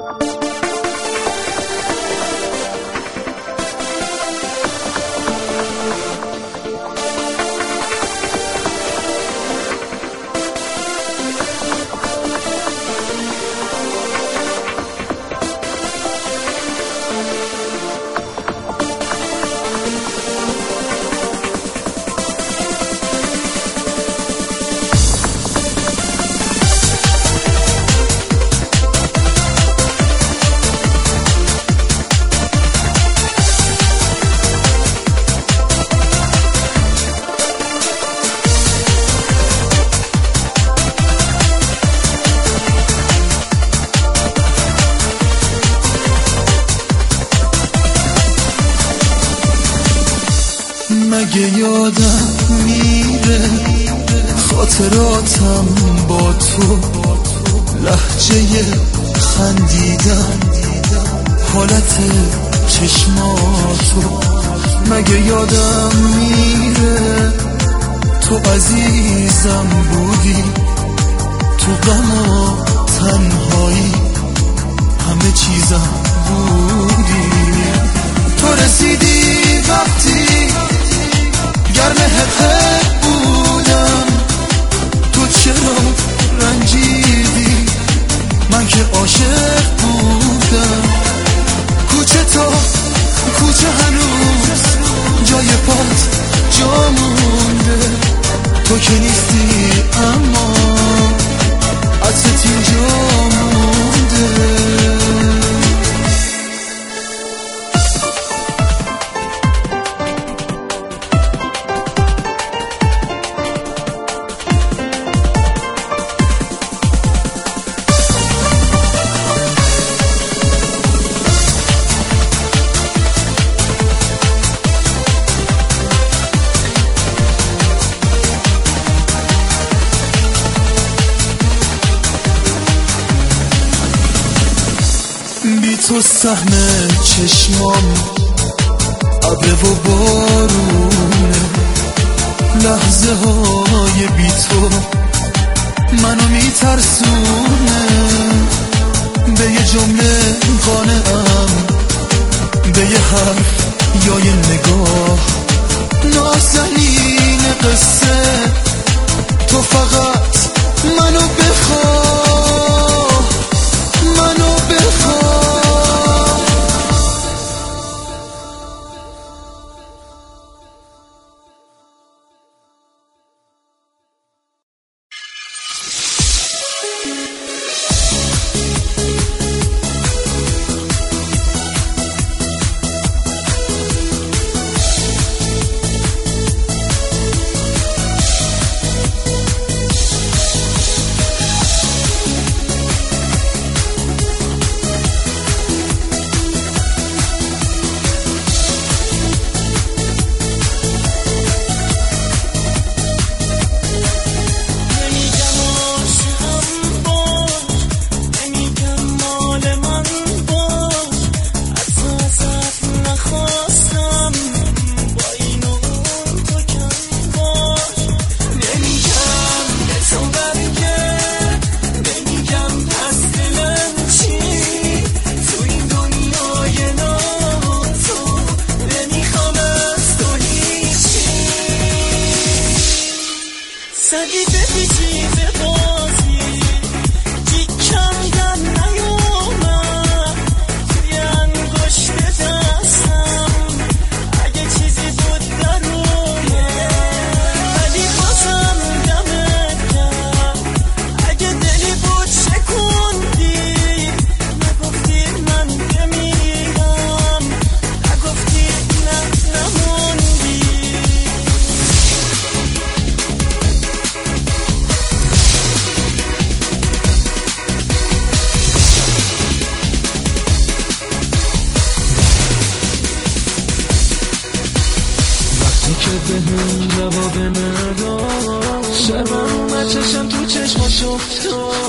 مگه یادم میره خاطراتم با تو. لحجه خندیدن حالت چشماتو. مگه یادم میره تو عزیزم بودی؟ تو غم و تنهایی همه چیزم بودی. تو رسیدی وقتی حقه بودم تو چرا رنجیدی؟ من که عاشق بودم. کوچه تا کوچه هنوز. جای پات جا مونده. تو که نیستی اما عطرت اینجا مونده. تو صحنه چشمام ابره و بارونه. لحظه های بی تو منو میترسونه. به یه جمله قانعم به یه حرف یا یه نگاه. نازنین قصه تو فقط چشماش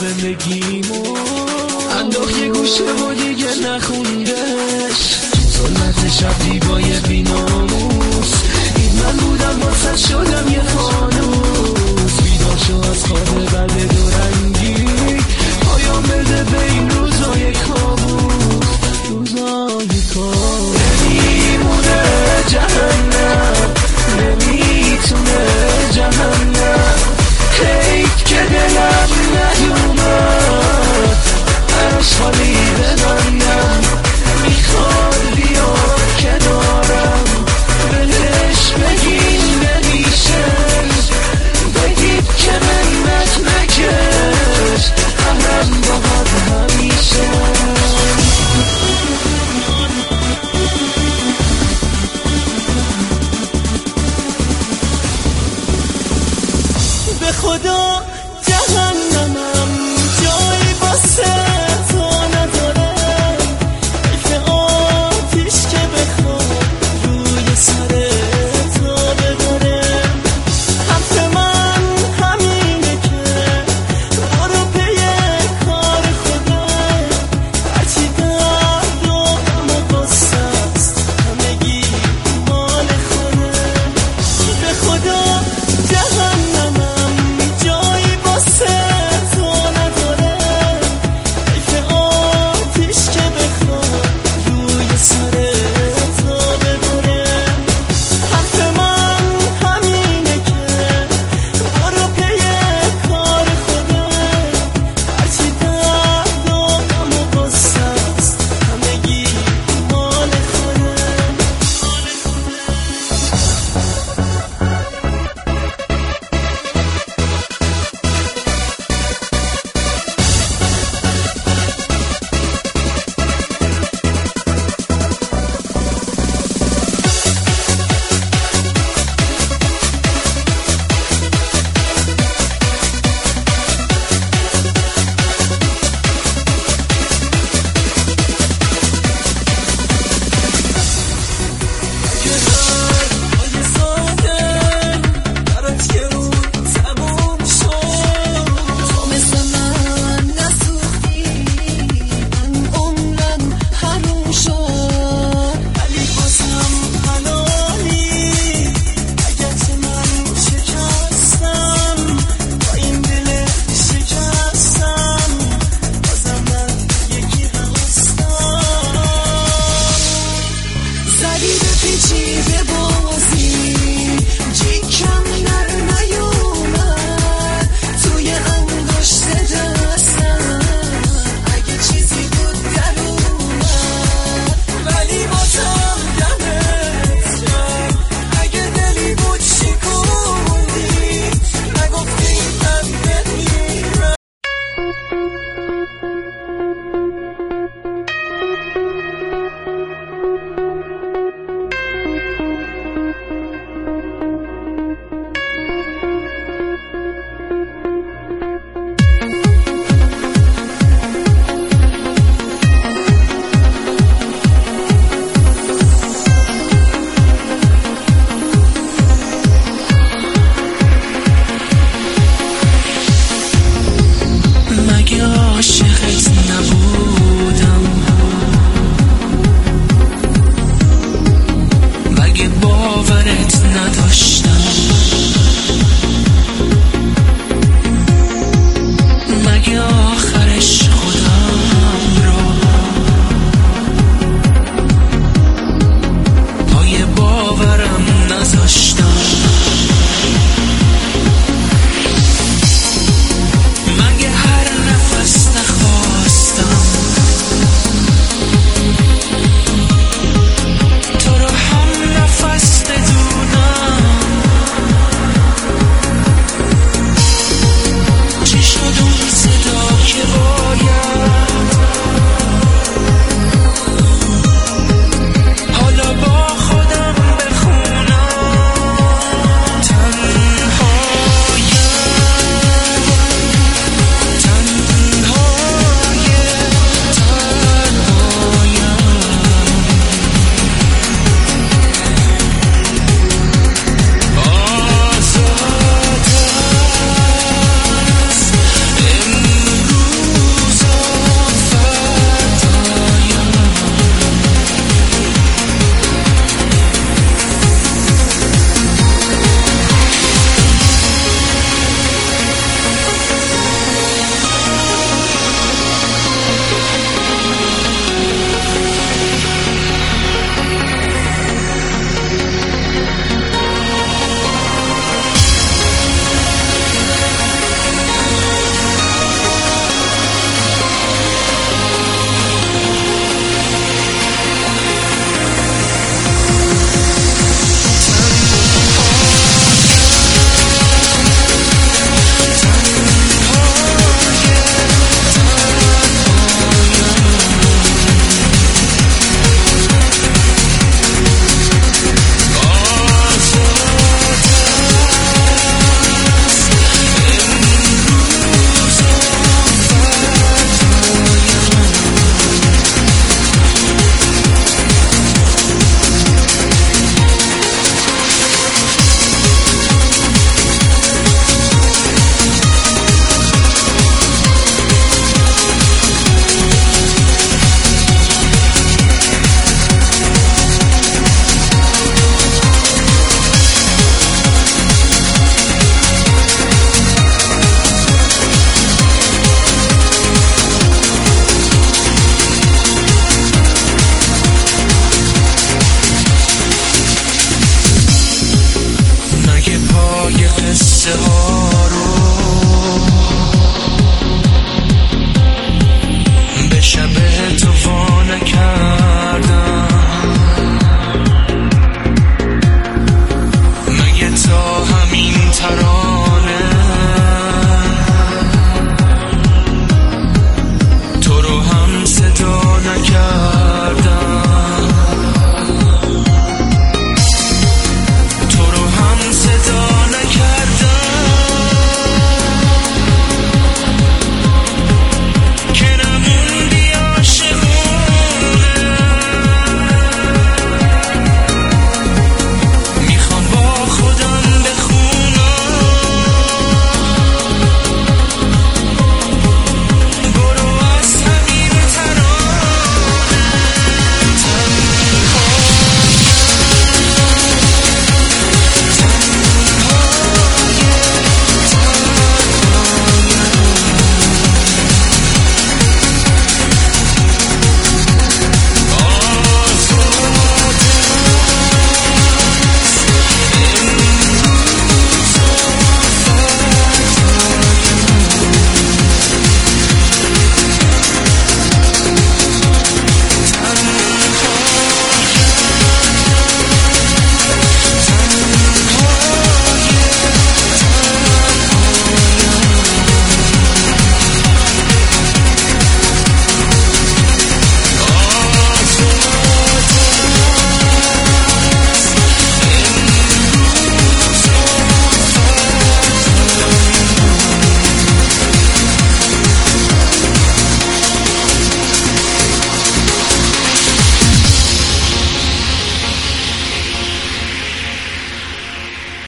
زندگیمو انداخ یه گوشه و دیگه نخوندش. ظلمت شب دیبای